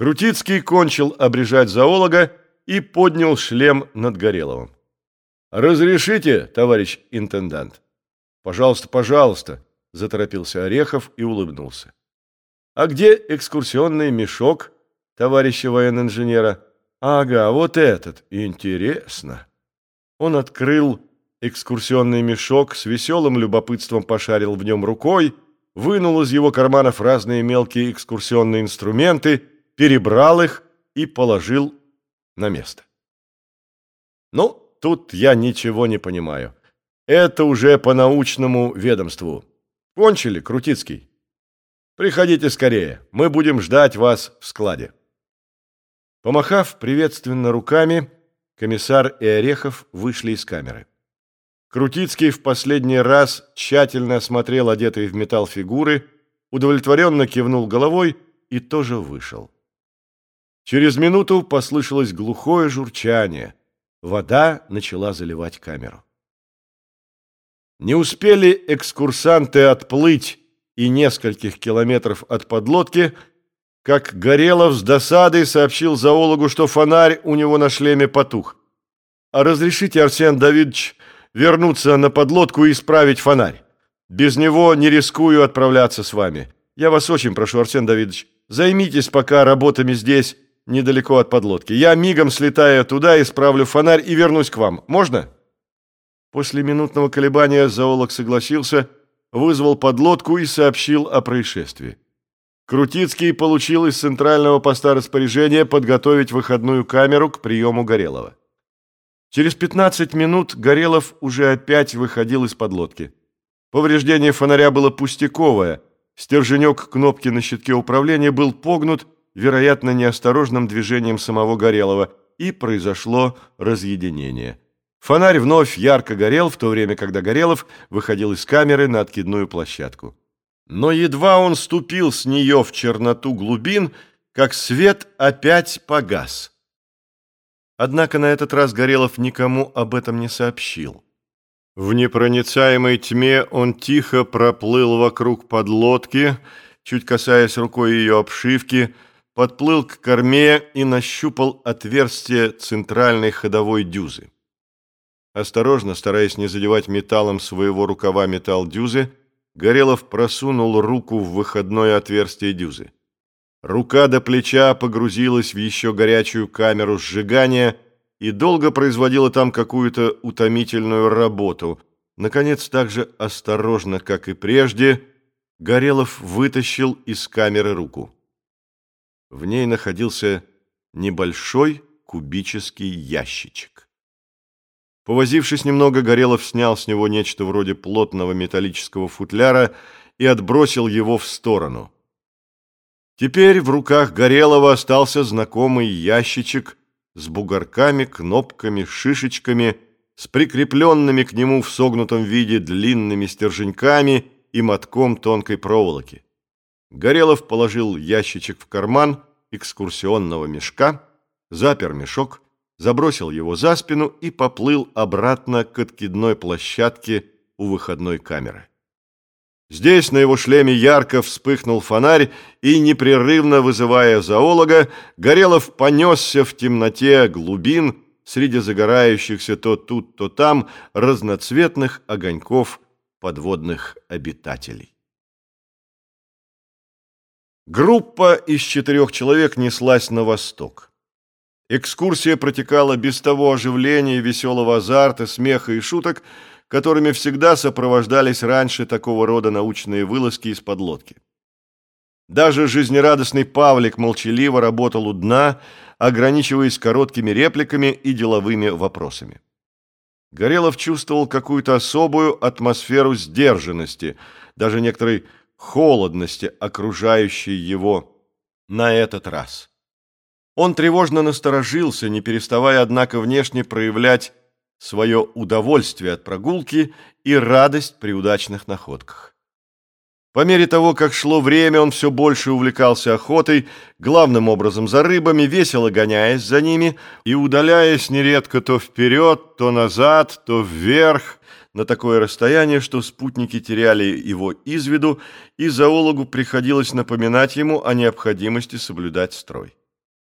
Крутицкий кончил обрежать зоолога и поднял шлем над Гореловым. «Разрешите, товарищ интендант?» «Пожалуйста, пожалуйста», – заторопился Орехов и улыбнулся. «А где экскурсионный мешок товарища военно-инженера?» «Ага, вот этот. Интересно». Он открыл экскурсионный мешок, с веселым любопытством пошарил в нем рукой, вынул из его карманов разные мелкие экскурсионные инструменты, перебрал их и положил на место. Ну, тут я ничего не понимаю. Это уже по научному ведомству. Кончили, Крутицкий? Приходите скорее, мы будем ждать вас в складе. Помахав приветственно руками, комиссар и Орехов вышли из камеры. Крутицкий в последний раз тщательно осмотрел одетые в металл фигуры, удовлетворенно кивнул головой и тоже вышел. Через минуту послышалось глухое журчание. Вода начала заливать камеру. Не успели экскурсанты отплыть и нескольких километров от подлодки, как Горелов с досадой сообщил зоологу, что фонарь у него на шлеме потух. «А разрешите, Арсен Давидович, вернуться на подлодку и исправить фонарь? Без него не рискую отправляться с вами. Я вас очень прошу, Арсен Давидович, займитесь пока работами здесь, недалеко от подлодки. Я мигом слетаю туда, исправлю фонарь и вернусь к вам. Можно?» После минутного колебания зоолог согласился, вызвал подлодку и сообщил о происшествии. Крутицкий получил из центрального поста распоряжение подготовить выходную камеру к приему Горелова. Через 15 минут Горелов уже опять выходил из подлодки. Повреждение фонаря было пустяковое. Стерженек кнопки на щитке управления был погнут, вероятно, неосторожным движением самого Горелова, и произошло разъединение. Фонарь вновь ярко горел, в то время, когда Горелов выходил из камеры на откидную площадку. Но едва он ступил с нее в черноту глубин, как свет опять погас. Однако на этот раз Горелов никому об этом не сообщил. В непроницаемой тьме он тихо проплыл вокруг подлодки, чуть касаясь рукой ее обшивки, подплыл к корме и нащупал отверстие центральной ходовой дюзы. Осторожно, стараясь не задевать металлом своего рукава металл дюзы, Горелов просунул руку в выходное отверстие дюзы. Рука до плеча погрузилась в еще горячую камеру сжигания и долго производила там какую-то утомительную работу. Наконец, так же осторожно, как и прежде, Горелов вытащил из камеры руку. В ней находился небольшой кубический ящичек. Повозившись немного, Горелов снял с него нечто вроде плотного металлического футляра и отбросил его в сторону. Теперь в руках Горелова остался знакомый ящичек с бугорками, кнопками, шишечками, с прикрепленными к нему в согнутом виде длинными стерженьками и мотком тонкой проволоки. Горелов положил ящичек в карман экскурсионного мешка, запер мешок, забросил его за спину и поплыл обратно к откидной площадке у выходной камеры. Здесь на его шлеме ярко вспыхнул фонарь, и, непрерывно вызывая зоолога, Горелов понесся в темноте глубин среди загорающихся то тут, то там разноцветных огоньков подводных обитателей. Группа из четырех человек неслась на восток. Экскурсия протекала без того оживления, веселого азарта, смеха и шуток, которыми всегда сопровождались раньше такого рода научные вылазки из-под лодки. Даже жизнерадостный Павлик молчаливо работал у дна, ограничиваясь короткими репликами и деловыми вопросами. Горелов чувствовал какую-то особую атмосферу сдержанности, даже некоторой холодности, окружающей его на этот раз. Он тревожно насторожился, не переставая, однако, внешне проявлять свое удовольствие от прогулки и радость при удачных находках. По мере того, как шло время, он все больше увлекался охотой, главным образом за рыбами, весело гоняясь за ними и удаляясь нередко то вперед, то назад, то вверх, на такое расстояние, что спутники теряли его из виду, и зоологу приходилось напоминать ему о необходимости соблюдать строй.